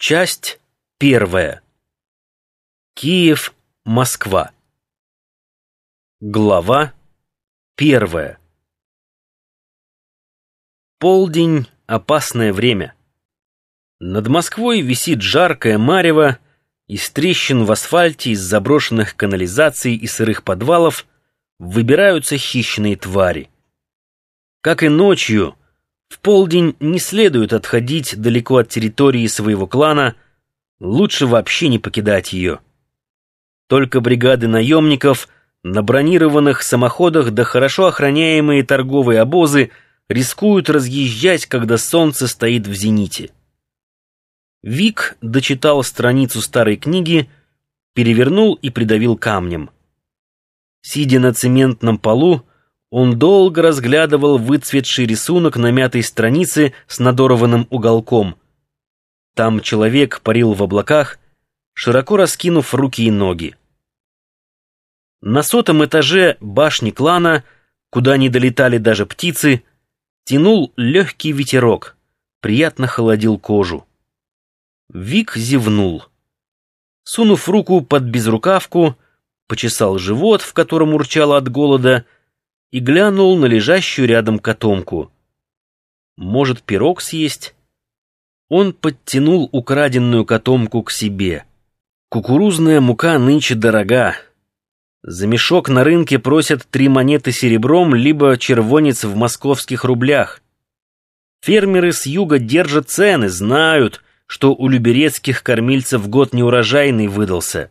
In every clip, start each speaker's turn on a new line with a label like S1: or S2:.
S1: Часть первая. Киев, Москва. Глава первая. Полдень — опасное время. Над Москвой висит жаркое марево, из трещин в асфальте, из заброшенных канализаций и сырых подвалов выбираются хищные твари. Как и ночью, в полдень не следует отходить далеко от территории своего клана, лучше вообще не покидать ее. Только бригады наемников на бронированных самоходах да хорошо охраняемые торговые обозы рискуют разъезжать, когда солнце стоит в зените. Вик дочитал страницу старой книги, перевернул и придавил камнем. Сидя на цементном полу, он долго разглядывал выцветший рисунок на мятой странице с надорванным уголком. Там человек парил в облаках, широко раскинув руки и ноги. На сотом этаже башни клана, куда не долетали даже птицы, тянул легкий ветерок, приятно холодил кожу. Вик зевнул. Сунув руку под безрукавку, почесал живот, в котором урчало от голода, и глянул на лежащую рядом котомку. Может, пирог съесть? Он подтянул украденную котомку к себе. Кукурузная мука нынче дорога. За мешок на рынке просят три монеты серебром, либо червонец в московских рублях. Фермеры с юга держат цены, знают, что у люберецких кормильцев год неурожайный выдался.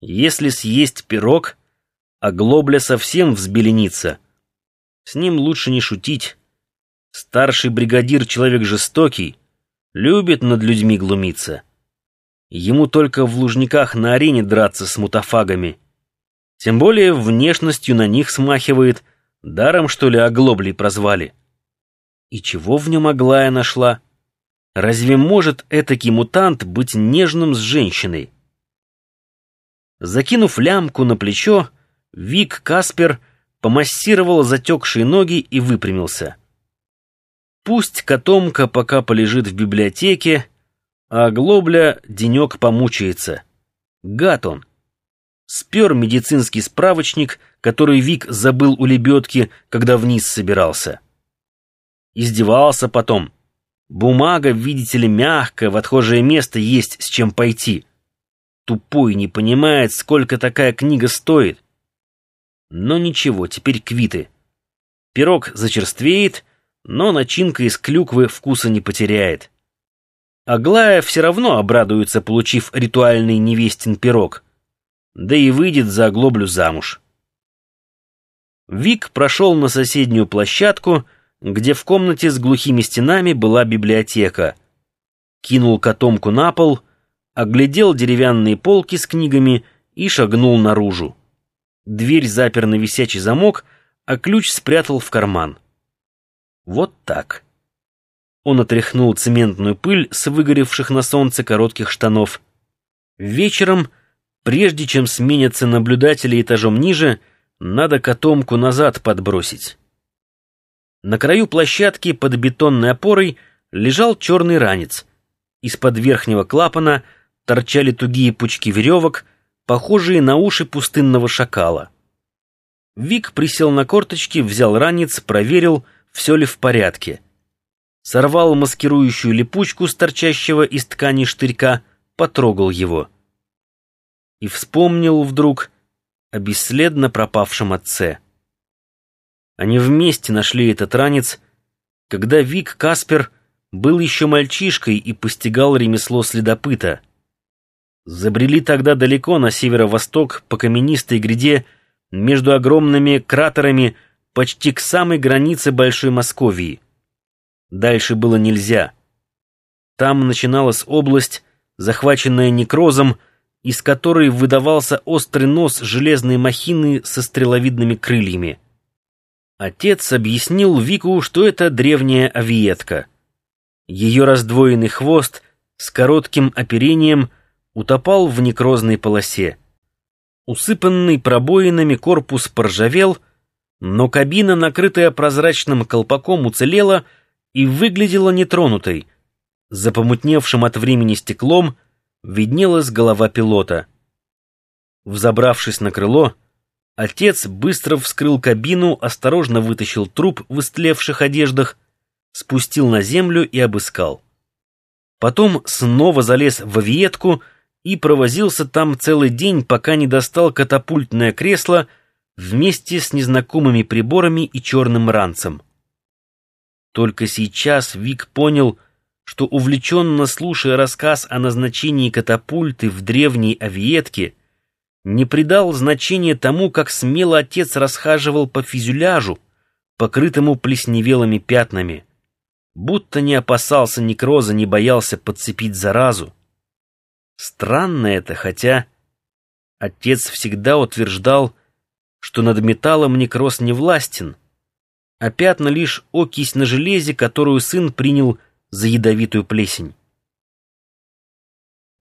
S1: Если съесть пирог, а глобля совсем взбеленится. С ним лучше не шутить. Старший бригадир — человек жестокий, любит над людьми глумиться. Ему только в лужниках на арене драться с мутафагами. Тем более внешностью на них смахивает, даром, что ли, оглоблей прозвали. И чего в нем Аглая нашла? Разве может этакий мутант быть нежным с женщиной? Закинув лямку на плечо, Вик Каспер помассировал затекшие ноги и выпрямился. Пусть котомка пока полежит в библиотеке, а Глобля денек помучается. Гад он. Спер медицинский справочник, который Вик забыл у лебедки, когда вниз собирался. Издевался потом. Бумага, видите ли, мягкая, в отхожее место есть с чем пойти. Тупой не понимает, сколько такая книга стоит. Но ничего, теперь квиты. Пирог зачерствеет, но начинка из клюквы вкуса не потеряет. Аглая все равно обрадуется, получив ритуальный невестин пирог. Да и выйдет за оглоблю замуж. Вик прошел на соседнюю площадку, где в комнате с глухими стенами была библиотека. Кинул котомку на пол, оглядел деревянные полки с книгами и шагнул наружу. Дверь запер на висячий замок, а ключ спрятал в карман. Вот так. Он отряхнул цементную пыль с выгоревших на солнце коротких штанов. Вечером, прежде чем сменятся наблюдатели этажом ниже, надо котомку назад подбросить. На краю площадки под бетонной опорой лежал черный ранец. Из-под верхнего клапана торчали тугие пучки веревок, похожие на уши пустынного шакала. Вик присел на корточки, взял ранец, проверил, все ли в порядке. Сорвал маскирующую липучку с торчащего из ткани штырька, потрогал его. И вспомнил вдруг о бесследно пропавшем отце. Они вместе нашли этот ранец, когда Вик Каспер был еще мальчишкой и постигал ремесло следопыта — Забрели тогда далеко на северо-восток по каменистой гряде между огромными кратерами почти к самой границе Большой Московии. Дальше было нельзя. Там начиналась область, захваченная некрозом, из которой выдавался острый нос железной махины со стреловидными крыльями. Отец объяснил Вику, что это древняя авиетка. Ее раздвоенный хвост с коротким оперением — утопал в некрозной полосе. Усыпанный пробоинами корпус поржавел, но кабина, накрытая прозрачным колпаком, уцелела и выглядела нетронутой. За помутневшим от времени стеклом виднелась голова пилота. Взобравшись на крыло, отец быстро вскрыл кабину, осторожно вытащил труп в истлевших одеждах, спустил на землю и обыскал. Потом снова залез в авиетку и провозился там целый день, пока не достал катапультное кресло вместе с незнакомыми приборами и черным ранцем. Только сейчас Вик понял, что увлеченно слушая рассказ о назначении катапульты в древней авиетке, не придал значения тому, как смело отец расхаживал по фюзеляжу, покрытому плесневелыми пятнами, будто не опасался некроза, не боялся подцепить заразу. Странно это, хотя отец всегда утверждал, что над металлом некроз не властен, а пятна лишь окись на железе, которую сын принял за ядовитую плесень.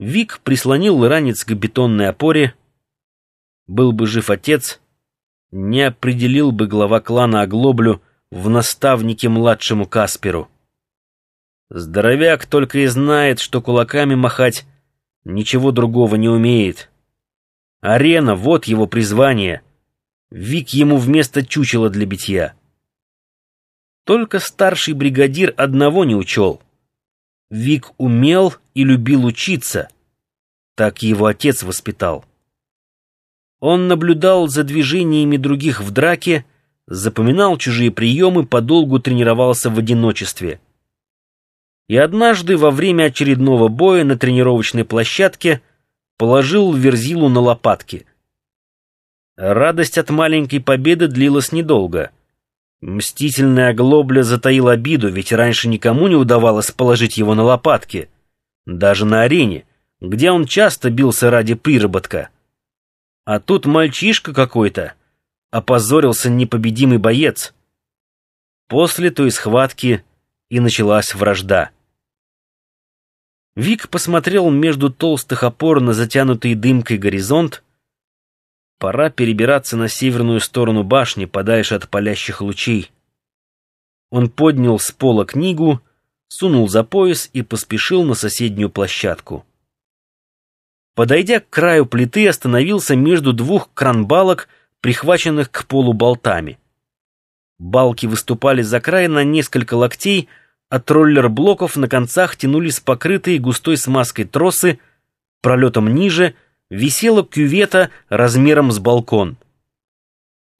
S1: Вик прислонил ранец к бетонной опоре. Был бы жив отец, не определил бы глава клана Оглоблю в наставнике младшему Касперу. Здоровяк только и знает, что кулаками махать ничего другого не умеет. Арена — вот его призвание. Вик ему вместо чучела для битья. Только старший бригадир одного не учел. Вик умел и любил учиться. Так его отец воспитал. Он наблюдал за движениями других в драке, запоминал чужие приемы, подолгу тренировался в одиночестве — и однажды во время очередного боя на тренировочной площадке положил Верзилу на лопатки. Радость от маленькой победы длилась недолго. Мстительная глобля затаил обиду, ведь раньше никому не удавалось положить его на лопатки, даже на арене, где он часто бился ради приработка. А тут мальчишка какой-то, опозорился непобедимый боец. После той схватки и началась вражда. Вик посмотрел между толстых опор на затянутый дымкой горизонт. Пора перебираться на северную сторону башни, подальше от палящих лучей. Он поднял с пола книгу, сунул за пояс и поспешил на соседнюю площадку. Подойдя к краю плиты, остановился между двух кранбалок, прихваченных к полу болтами. Балки выступали за край на несколько локтей, от роллер-блоков на концах тянулись покрытые густой смазкой тросы, пролетом ниже висела кювета размером с балкон.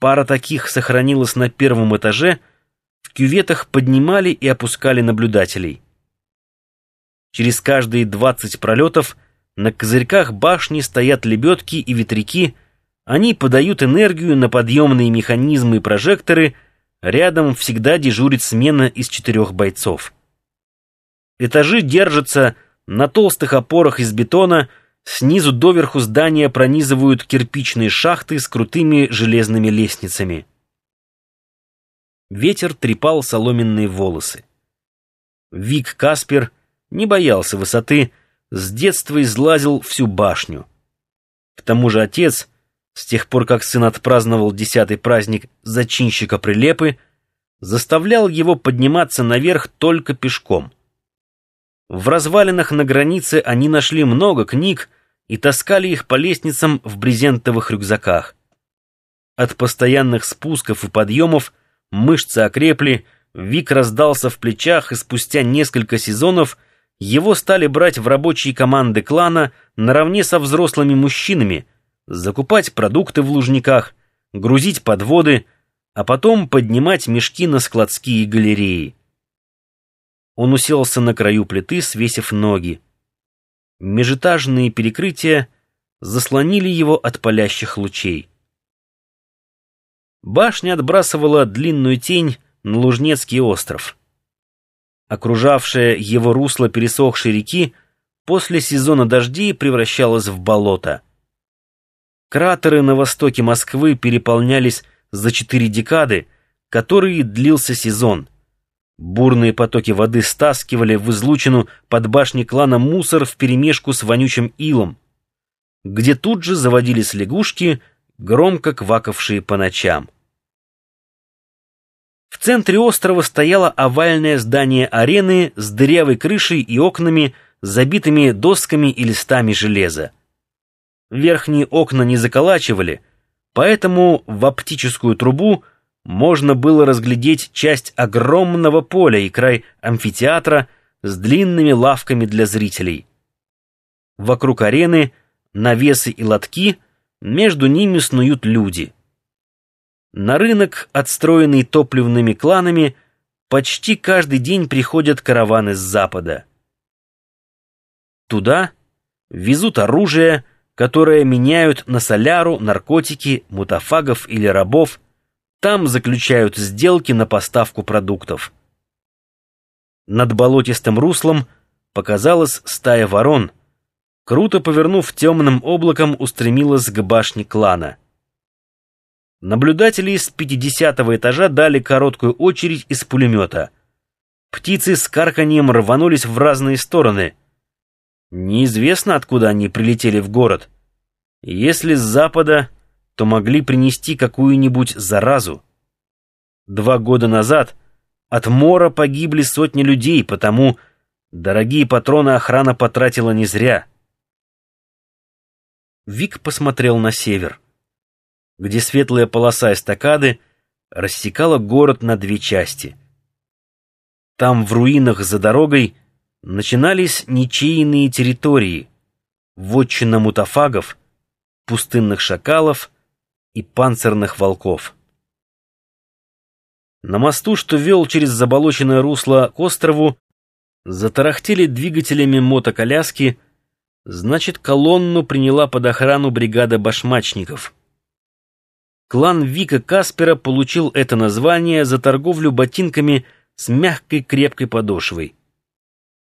S1: Пара таких сохранилась на первом этаже, в кюветах поднимали и опускали наблюдателей. Через каждые двадцать пролетов на козырьках башни стоят лебедки и ветряки, они подают энергию на подъемные механизмы и прожекторы — Рядом всегда дежурит смена из четырех бойцов. Этажи держатся на толстых опорах из бетона, снизу доверху здания пронизывают кирпичные шахты с крутыми железными лестницами. Ветер трепал соломенные волосы. Вик Каспер не боялся высоты, с детства излазил всю башню. К тому же отец — с тех пор, как сын отпраздновал десятый праздник зачинщика прилепы, заставлял его подниматься наверх только пешком. В развалинах на границе они нашли много книг и таскали их по лестницам в брезентовых рюкзаках. От постоянных спусков и подъемов мышцы окрепли, Вик раздался в плечах, и спустя несколько сезонов его стали брать в рабочие команды клана наравне со взрослыми мужчинами — закупать продукты в лужниках, грузить подводы, а потом поднимать мешки на складские галереи. Он уселся на краю плиты, свесив ноги. Межэтажные перекрытия заслонили его от палящих лучей. Башня отбрасывала длинную тень на Лужнецкий остров. Окружавшее его русло пересохшей реки после сезона дождей превращалось в болото. Кратеры на востоке Москвы переполнялись за четыре декады, которые длился сезон. Бурные потоки воды стаскивали в излучину под башней клана мусор вперемешку с вонючим илом, где тут же заводились лягушки, громко квакавшие по ночам. В центре острова стояло овальное здание арены с дырявой крышей и окнами, забитыми досками и листами железа. Верхние окна не заколачивали, поэтому в оптическую трубу можно было разглядеть часть огромного поля и край амфитеатра с длинными лавками для зрителей. Вокруг арены навесы и лотки, между ними снуют люди. На рынок, отстроенный топливными кланами, почти каждый день приходят караваны с запада. Туда везут оружие, которое меняют на соляру, наркотики, мутафагов или рабов, там заключают сделки на поставку продуктов. Над болотистым руслом показалась стая ворон — круто повернув темным облаком, устремилась к башне клана. Наблюдатели с пятидесятого этажа дали короткую очередь из пулемета. Птицы с карканьем рванулись в разные стороны. Неизвестно, откуда они прилетели в город. Если с запада, то могли принести какую-нибудь заразу. Два года назад от мора погибли сотни людей, потому дорогие патроны охрана потратила не зря. Вик посмотрел на север, где светлая полоса эстакады рассекала город на две части. Там, в руинах за дорогой, начинались ничейные территории, вотчина мутафагов, пустынных шакалов и панцирных волков. На мосту, что вел через заболоченное русло к острову, затарахтели двигателями мотоколяски, Значит, колонну приняла под охрану бригада башмачников. Клан Вика Каспера получил это название за торговлю ботинками с мягкой крепкой подошвой.